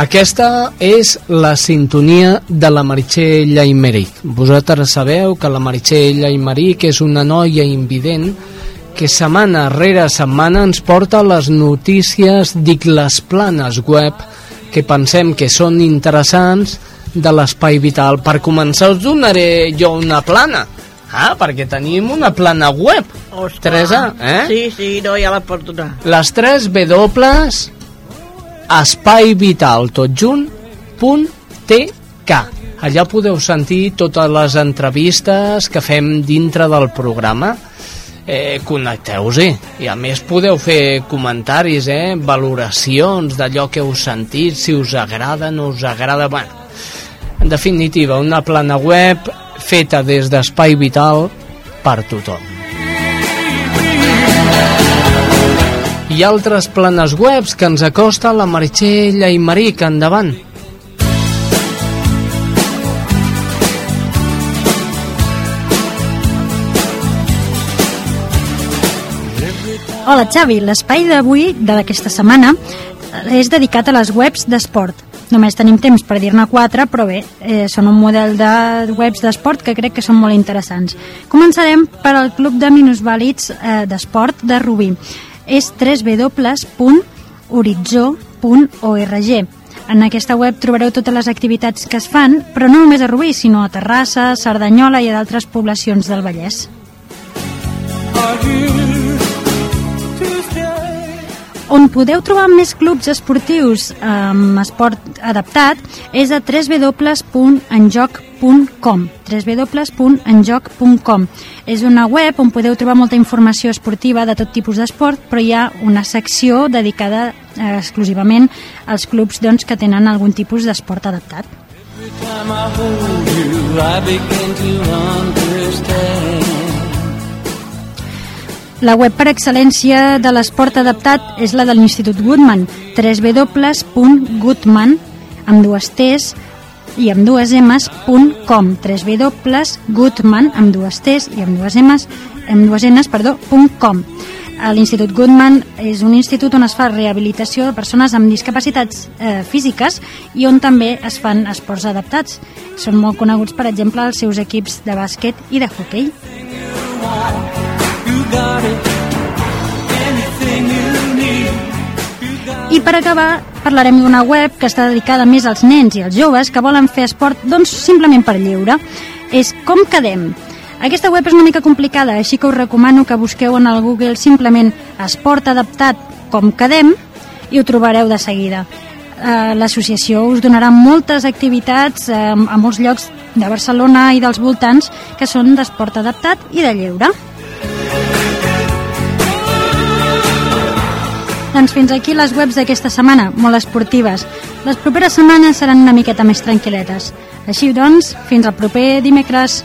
Aquesta és la sintonia de la Meritxell Aymeric. Vosaltres sabeu que la Meritxell Aymeric és una noia invident que setmana rere setmana ens porta les notícies, dic les planes web, que pensem que són interessants de l'espai vital. Per començar us donaré jo una plana. Ah, perquè tenim una plana web. Ostres. Teresa, eh? Sí, sí, no, ja la pot donar. Les 3 W espai vital tot junt punt TK allà podeu sentir totes les entrevistes que fem dintre del programa. Eh, connecteu-hi i a més podeu fer comentaris eh, valoracions d'allò que heu sentit si us agrada, no us agrada. Bueno, en definitiva una plana web feta des d'Espai Vital per tothom i altres planes webs que ens acosta la Meritxell Aymeric endavant Hola Xavi, l'espai d'avui, d'aquesta setmana, és dedicat a les webs d'esport. Només tenim temps per dir-ne quatre, però bé, eh, són un model de webs d'esport que crec que són molt interessants. Començarem per al Club de Minusvàlids eh, d'Esport de Rubí. És www.horitzó.org. En aquesta web trobareu totes les activitats que es fan, però no només a Rubí, sinó a Terrassa, Cerdanyola i a d'altres poblacions del Vallès. On podeu trobar més clubs esportius amb esport adaptat és a www.enjoc.com www.enjoc.com És una web on podeu trobar molta informació esportiva de tot tipus d'esport, però hi ha una secció dedicada eh, exclusivament als clubs doncs, que tenen algun tipus d'esport adaptat. La web per excel·lència de l'esport adaptat és la de l'Institut Goodman, www.goodman, amb dues T's i amb dues M's, .com, www.goodman, amb dues T's i amb dues M's, amb dues N's, perdó, .com. A L'Institut Goodman és un institut on es fa rehabilitació de persones amb discapacitats eh, físiques i on també es fan esports adaptats. Són molt coneguts, per exemple, els seus equips de bàsquet i de hoquei. You got it, I per acabar, parlarem d'una web que està dedicada més als nens i als joves que volen fer esport doncs, simplement per lliure. És Com quedem? Aquesta web és una mica complicada, així que us recomano que busqueu en el Google simplement esport adaptat com quedem i ho trobareu de seguida. Eh, L'associació us donarà moltes activitats eh, a molts llocs de Barcelona i dels voltants que són d'esport adaptat i de lleure. Doncs fins aquí les webs d'aquesta setmana, molt esportives. Les properes setmanes seran una miqueta més tranquil·letes. Així doncs, fins al proper dimecres.